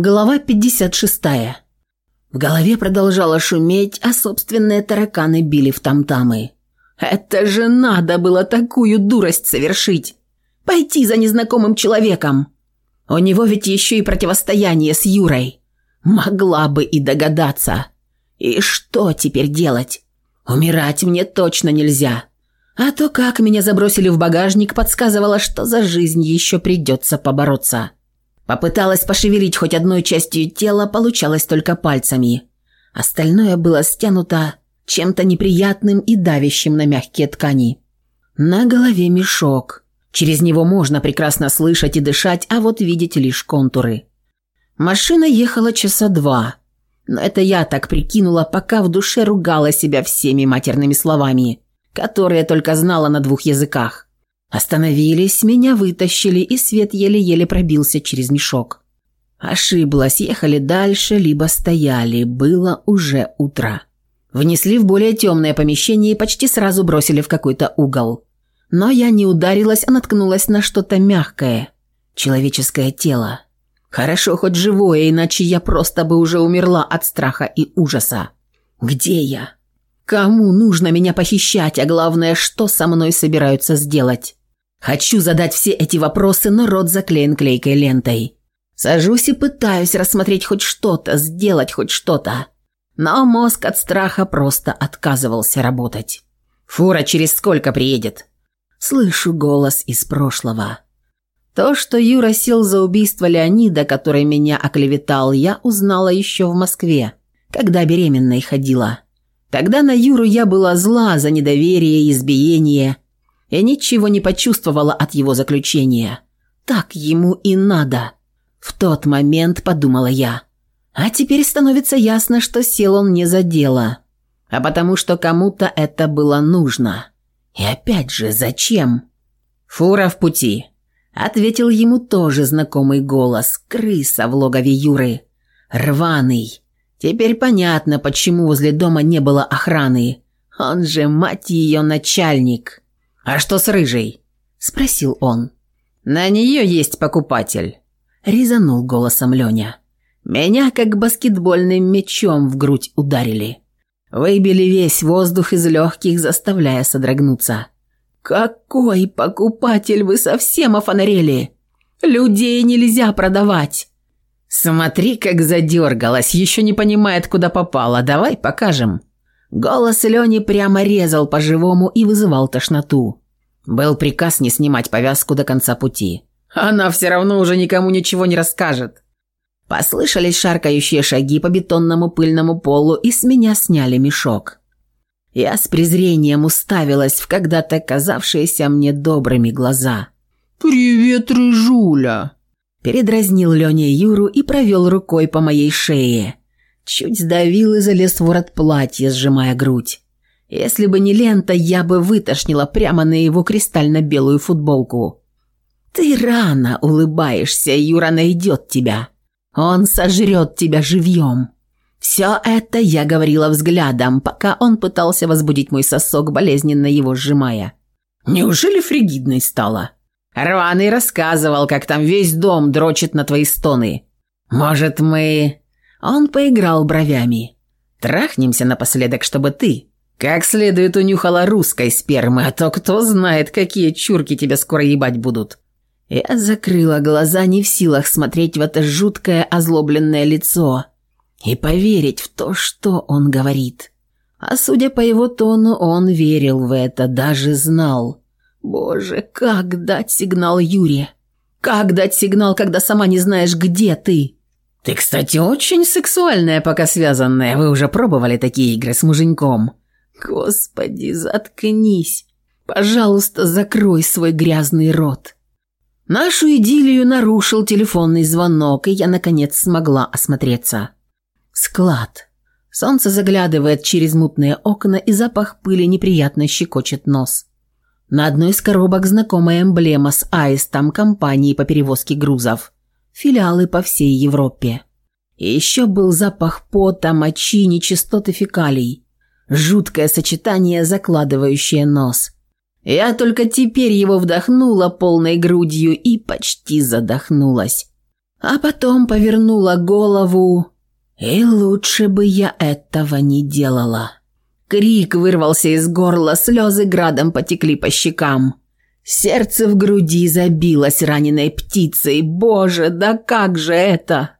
Глава 56. В голове продолжало шуметь, а собственные тараканы били в тамтамы. Это же надо было такую дурость совершить. Пойти за незнакомым человеком. У него ведь еще и противостояние с Юрой. Могла бы и догадаться. И что теперь делать? Умирать мне точно нельзя. А то, как меня забросили в багажник, подсказывало, что за жизнь еще придется побороться. Попыталась пошевелить хоть одной частью тела, получалось только пальцами. Остальное было стянуто чем-то неприятным и давящим на мягкие ткани. На голове мешок. Через него можно прекрасно слышать и дышать, а вот видеть лишь контуры. Машина ехала часа два. Но это я так прикинула, пока в душе ругала себя всеми матерными словами, которые только знала на двух языках. Остановились, меня вытащили, и свет еле-еле пробился через мешок. Ошиблась, ехали дальше, либо стояли, было уже утро. Внесли в более темное помещение и почти сразу бросили в какой-то угол. Но я не ударилась, а наткнулась на что-то мягкое. Человеческое тело. Хорошо хоть живое, иначе я просто бы уже умерла от страха и ужаса. Где я? Кому нужно меня похищать, а главное, что со мной собираются сделать? Хочу задать все эти вопросы, но рот заклеен клейкой лентой. Сажусь и пытаюсь рассмотреть хоть что-то, сделать хоть что-то. Но мозг от страха просто отказывался работать. «Фура через сколько приедет?» Слышу голос из прошлого. То, что Юра сел за убийство Леонида, который меня оклеветал, я узнала еще в Москве, когда беременной ходила. Тогда на Юру я была зла за недоверие, и избиение – я ничего не почувствовала от его заключения. Так ему и надо. В тот момент подумала я. А теперь становится ясно, что сел он не за дело, а потому что кому-то это было нужно. И опять же, зачем? «Фура в пути», — ответил ему тоже знакомый голос, крыса в логове Юры. «Рваный». Теперь понятно, почему возле дома не было охраны. Он же, мать ее, начальник. «А что с рыжей?» – спросил он. «На нее есть покупатель», – резанул голосом Леня. «Меня как баскетбольным мячом в грудь ударили. Выбили весь воздух из легких, заставляя содрогнуться». «Какой покупатель? Вы совсем офонарели! Людей нельзя продавать!» «Смотри, как задергалась, еще не понимает, куда попала. Давай покажем!» Голос Лёни прямо резал по-живому и вызывал тошноту. Был приказ не снимать повязку до конца пути. «Она все равно уже никому ничего не расскажет». Послышались шаркающие шаги по бетонному пыльному полу, и с меня сняли мешок. Я с презрением уставилась в когда-то казавшиеся мне добрыми глаза. «Привет, рыжуля!» Передразнил Леня Юру и провел рукой по моей шее. Чуть сдавил и залез в ворот платья, сжимая грудь. Если бы не лента, я бы вытошнила прямо на его кристально-белую футболку. «Ты рано улыбаешься, Юра найдет тебя. Он сожрет тебя живьем». Все это я говорила взглядом, пока он пытался возбудить мой сосок, болезненно его сжимая. «Неужели фригидной стало? «Рваный рассказывал, как там весь дом дрочит на твои стоны. Может, мы...» Он поиграл бровями. «Трахнемся напоследок, чтобы ты, как следует, унюхала русской спермы, а то кто знает, какие чурки тебя скоро ебать будут». Я закрыла глаза, не в силах смотреть в это жуткое озлобленное лицо и поверить в то, что он говорит. А судя по его тону, он верил в это, даже знал. «Боже, как дать сигнал Юре? Как дать сигнал, когда сама не знаешь, где ты?» Ты, кстати, очень сексуальная, пока связанная. Вы уже пробовали такие игры с муженьком? Господи, заткнись. Пожалуйста, закрой свой грязный рот. Нашу идиллию нарушил телефонный звонок, и я, наконец, смогла осмотреться. Склад. Солнце заглядывает через мутные окна, и запах пыли неприятно щекочет нос. На одной из коробок знакомая эмблема с аистом компании по перевозке грузов. Филиалы по всей Европе. Еще был запах пота, мочи, нечистоты фекалий. Жуткое сочетание, закладывающее нос. Я только теперь его вдохнула полной грудью и почти задохнулась. А потом повернула голову, и лучше бы я этого не делала. Крик вырвался из горла, слезы градом потекли по щекам. Сердце в груди забилось раненой птицей. Боже, да как же это?